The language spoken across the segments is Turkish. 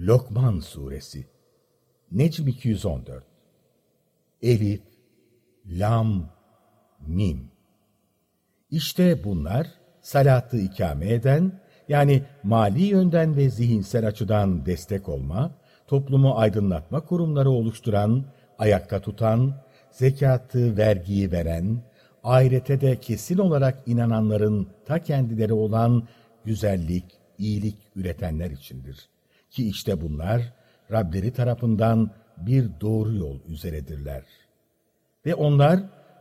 Lokman Suresi Necm 214 Elif, Lam, Mim İşte bunlar salatı ikame eden, yani mali yönden ve zihinsel açıdan destek olma, toplumu aydınlatma kurumları oluşturan, ayakta tutan, zekatı, vergiyi veren, ahirete de kesin olarak inananların ta kendileri olan güzellik, iyilik üretenler içindir. Ki işte bunlar Rableri tarafından bir doğru yol üzeredirler. Ve onlar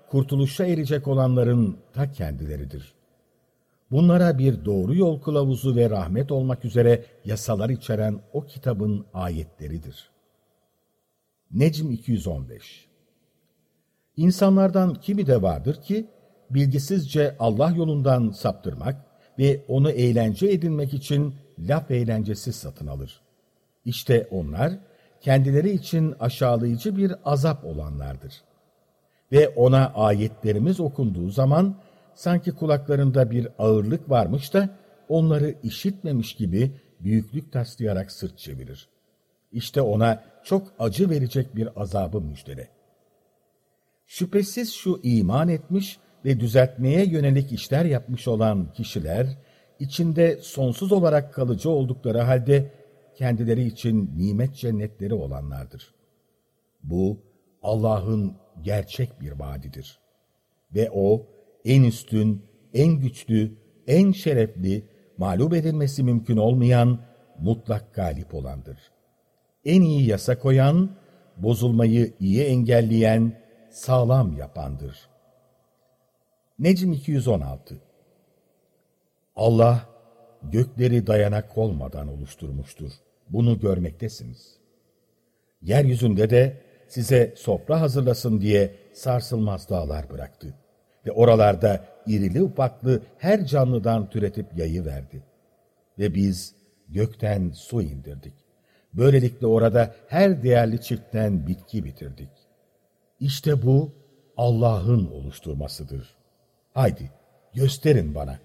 kurtuluşa erecek olanların ta kendileridir. Bunlara bir doğru yol kılavuzu ve rahmet olmak üzere yasalar içeren o kitabın ayetleridir. Necm 215 İnsanlardan kimi de vardır ki, bilgisizce Allah yolundan saptırmak ve onu eğlence edinmek için laf eğlencesi satın alır. İşte onlar, kendileri için aşağılayıcı bir azap olanlardır. Ve ona ayetlerimiz okunduğu zaman, sanki kulaklarında bir ağırlık varmış da, onları işitmemiş gibi büyüklük taslayarak sırt çevirir. İşte ona çok acı verecek bir azabı müjdele. Şüphesiz şu iman etmiş ve düzeltmeye yönelik işler yapmış olan kişiler, içinde sonsuz olarak kalıcı oldukları halde kendileri için nimet cennetleri olanlardır. Bu Allah'ın gerçek bir vaadidir. Ve O en üstün, en güçlü, en şerefli, mağlup edilmesi mümkün olmayan, mutlak galip olandır. En iyi yasa koyan, bozulmayı iyi engelleyen, sağlam yapandır. Necm 216 Allah gökleri dayanak olmadan oluşturmuştur. Bunu görmektesiniz. Yeryüzünde de size sofra hazırlasın diye sarsılmaz dağlar bıraktı. Ve oralarda irili ufaklı her canlıdan türetip yayı verdi. Ve biz gökten su indirdik. Böylelikle orada her değerli çiftten bitki bitirdik. İşte bu Allah'ın oluşturmasıdır. Haydi gösterin bana.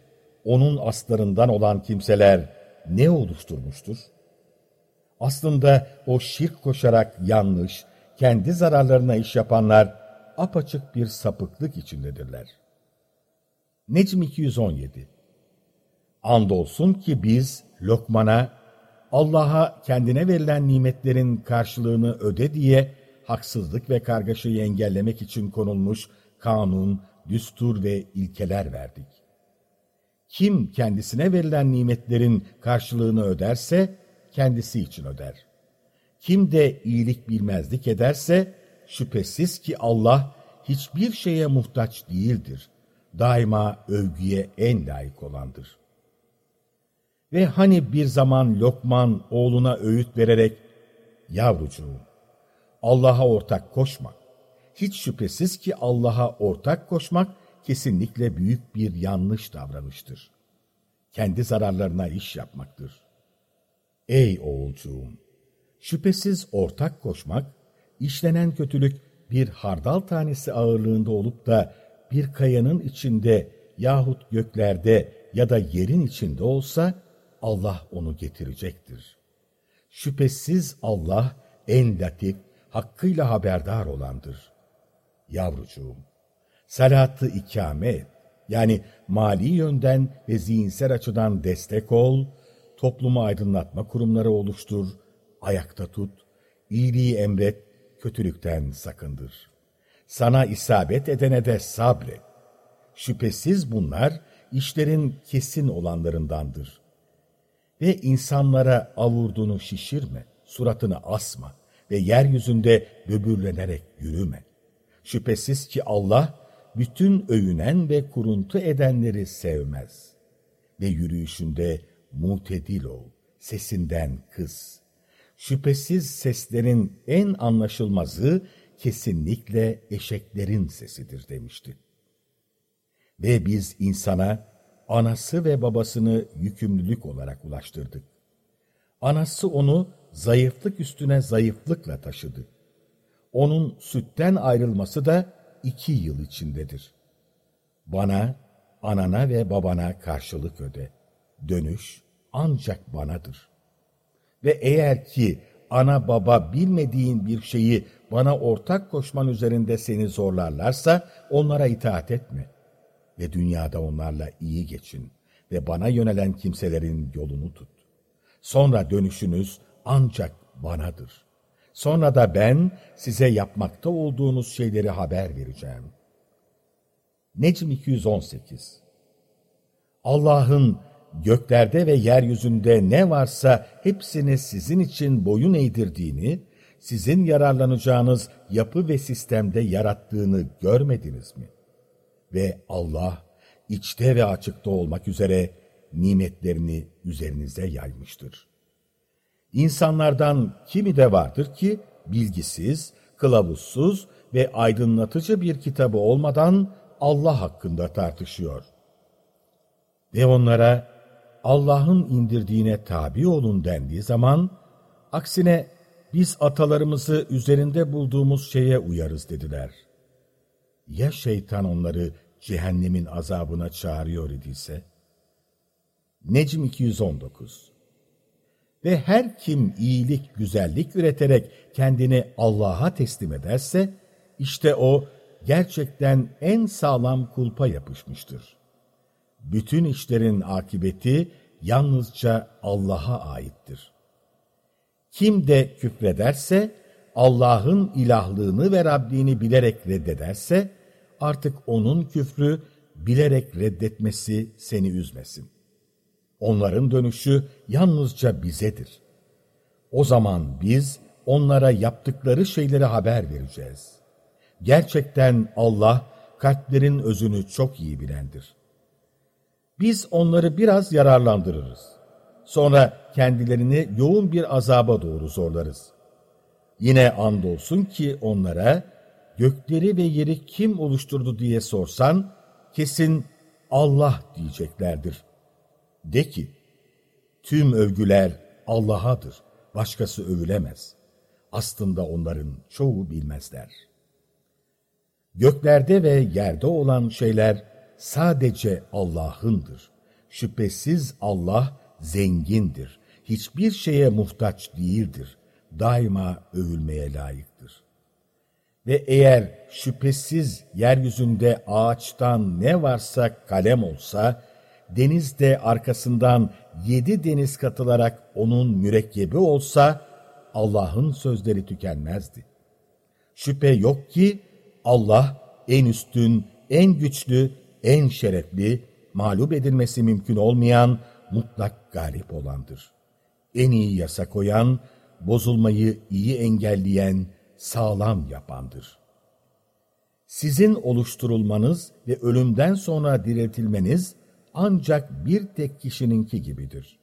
Onun aslarından olan kimseler ne oluşturmuştur? Aslında o şirk koşarak yanlış, kendi zararlarına iş yapanlar apaçık bir sapıklık içindedirler. Necm 217 Andolsun ki biz Lokman'a Allah'a kendine verilen nimetlerin karşılığını öde diye haksızlık ve kargaşayı engellemek için konulmuş kanun, düstur ve ilkeler verdik. Kim kendisine verilen nimetlerin karşılığını öderse, kendisi için öder. Kim de iyilik bilmezlik ederse, şüphesiz ki Allah hiçbir şeye muhtaç değildir. Daima övgüye en layık olandır. Ve hani bir zaman Lokman oğluna öğüt vererek, Yavrucuğum, Allah'a ortak koşma. Hiç şüphesiz ki Allah'a ortak koşmak kesinlikle büyük bir yanlış davranıştır. Kendi zararlarına iş yapmaktır. Ey oğulcuğum! Şüphesiz ortak koşmak, işlenen kötülük bir hardal tanesi ağırlığında olup da bir kayanın içinde yahut göklerde ya da yerin içinde olsa Allah onu getirecektir. Şüphesiz Allah en latif, hakkıyla haberdar olandır. Yavrucuğum, salatı ikame et. Yani mali yönden ve zihinsel açıdan destek ol, toplumu aydınlatma kurumları oluştur, ayakta tut, iyiliği emret, kötülükten sakındır. Sana isabet edene de sabret. Şüphesiz bunlar işlerin kesin olanlarındandır. Ve insanlara avurdunu şişirme, suratını asma ve yeryüzünde böbürlenerek yürüme. Şüphesiz ki Allah bütün övünen ve kuruntu edenleri sevmez. Ve yürüyüşünde mutedil ol, sesinden kız. Şüphesiz seslerin en anlaşılmazı kesinlikle eşeklerin sesidir demişti. Ve biz insana anası ve babasını yükümlülük olarak ulaştırdık. Anası onu zayıflık üstüne zayıflıkla taşıdı. Onun sütten ayrılması da iki yıl içindedir. Bana, anana ve babana karşılık öde. Dönüş ancak banadır. Ve eğer ki ana baba bilmediğin bir şeyi bana ortak koşman üzerinde seni zorlarlarsa onlara itaat etme. Ve dünyada onlarla iyi geçin ve bana yönelen kimselerin yolunu tut. Sonra dönüşünüz ancak banadır. Sonra da ben size yapmakta olduğunuz şeyleri haber vereceğim. Necm 218 Allah'ın göklerde ve yeryüzünde ne varsa hepsini sizin için boyun eğdirdiğini, sizin yararlanacağınız yapı ve sistemde yarattığını görmediniz mi? Ve Allah, içte ve açıkta olmak üzere nimetlerini üzerinize yaymıştır. İnsanlardan kimi de vardır ki, bilgisiz, kılavuzsuz ve aydınlatıcı bir kitabı olmadan Allah hakkında tartışıyor. Ve onlara Allah'ın indirdiğine tabi olun dendiği zaman, aksine biz atalarımızı üzerinde bulduğumuz şeye uyarız dediler. Ya şeytan onları cehennemin azabına çağırıyor idiyse? Necm 219 Ve her kim iyilik, güzellik üreterek kendini Allah'a teslim ederse, işte o gerçekten en sağlam kulpa yapışmıştır. Bütün işlerin akibeti yalnızca Allah'a aittir. Kim de küfrederse, Allah'ın ilahlığını ve Rabbini bilerek reddederse, artık onun küfrü bilerek reddetmesi seni üzmesin. Onların dönüşü yalnızca bizedir. O zaman biz onlara yaptıkları şeyleri haber vereceğiz. Gerçekten Allah kalplerin özünü çok iyi bilendir. Biz onları biraz yararlandırırız. Sonra kendilerini yoğun bir azaba doğru zorlarız. Yine andolsun ki onlara gökleri ve yeri kim oluşturdu diye sorsan kesin Allah diyeceklerdir. De ki, tüm övgüler Allah'adır, başkası övülemez. Aslında onların çoğu bilmezler. Göklerde ve yerde olan şeyler sadece Allah'ındır. Şüphesiz Allah zengindir. Hiçbir şeye muhtaç değildir. Daima övülmeye layıktır. Ve eğer şüphesiz yeryüzünde ağaçtan ne varsa kalem olsa, denizde arkasından yedi deniz katılarak onun mürekkebi olsa, Allah'ın sözleri tükenmezdi. Şüphe yok ki Allah en üstün, en güçlü, en şerefli, mağlup edilmesi mümkün olmayan, mutlak galip olandır. En iyi yasa koyan, bozulmayı iyi engelleyen, sağlam yapandır. Sizin oluşturulmanız ve ölümden sonra diriltilmeniz ancak bir tek kişininki gibidir.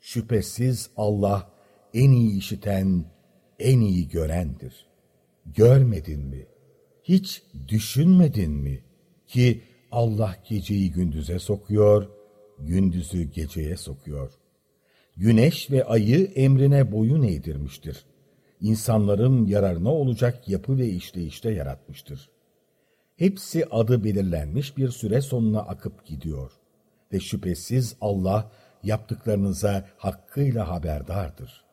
Şüphesiz Allah en iyi işiten, en iyi görendir. Görmedin mi? Hiç düşünmedin mi ki Allah geceyi gündüze sokuyor, gündüzü geceye sokuyor. Güneş ve ayı emrine boyun eğdirmiştir. İnsanların yararına olacak yapı ve işleyişte yaratmıştır. Hepsi adı belirlenmiş bir süre sonuna akıp gidiyor. Ve şüphesiz Allah yaptıklarınıza hakkıyla haberdardır.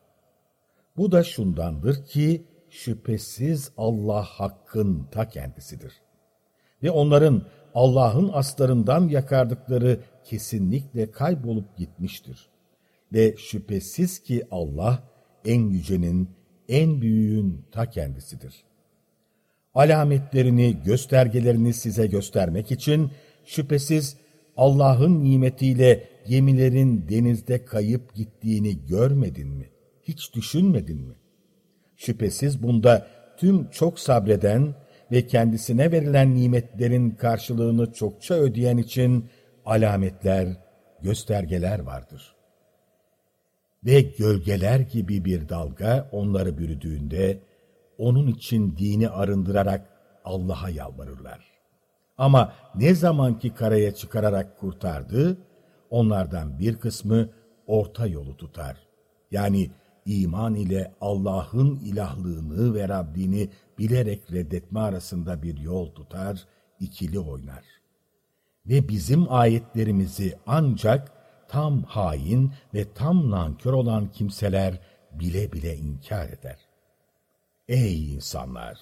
Bu da şundandır ki şüphesiz Allah hakkın ta kendisidir. Ve onların Allah'ın aslarından yakardıkları kesinlikle kaybolup gitmiştir. Ve şüphesiz ki Allah en yücenin, en büyüğün ta kendisidir. Alametlerini, göstergelerini size göstermek için şüphesiz Allah'ın nimetiyle gemilerin denizde kayıp gittiğini görmedin mi? Hiç düşünmedin mi? Şüphesiz bunda tüm çok sabreden ve kendisine verilen nimetlerin karşılığını çokça ödeyen için alametler, göstergeler vardır. Ve gölgeler gibi bir dalga onları bürüdüğünde, onun için dini arındırarak Allah'a yalvarırlar. Ama ne zamanki karaya çıkararak kurtardı, onlardan bir kısmı orta yolu tutar. Yani iman ile Allah'ın ilahlığını ve Rabbini bilerek reddetme arasında bir yol tutar, ikili oynar. Ve bizim ayetlerimizi ancak tam hain ve tam nankör olan kimseler bile bile inkar eder. Ey insanlar!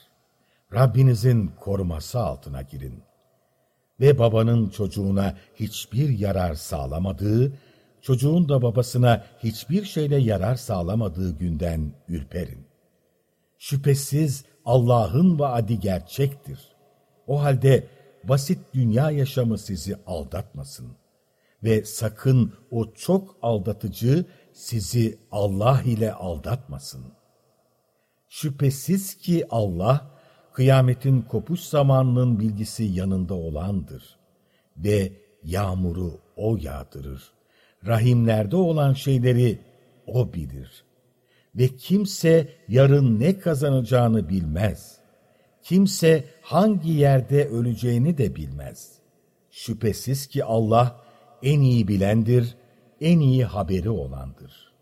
Rabbinizin koruması altına girin. Ve babanın çocuğuna hiçbir yarar sağlamadığı, çocuğun da babasına hiçbir şeyle yarar sağlamadığı günden ürperin. Şüphesiz Allah'ın vaadi gerçektir. O halde basit dünya yaşamı sizi aldatmasın. Ve sakın o çok aldatıcı sizi Allah ile aldatmasın. Şüphesiz ki Allah, kıyametin kopuş zamanının bilgisi yanında olandır. Ve yağmuru O yağdırır. Rahimlerde olan şeyleri O bilir. Ve kimse yarın ne kazanacağını bilmez. Kimse hangi yerde öleceğini de bilmez. Şüphesiz ki Allah en iyi bilendir, en iyi haberi olandır.''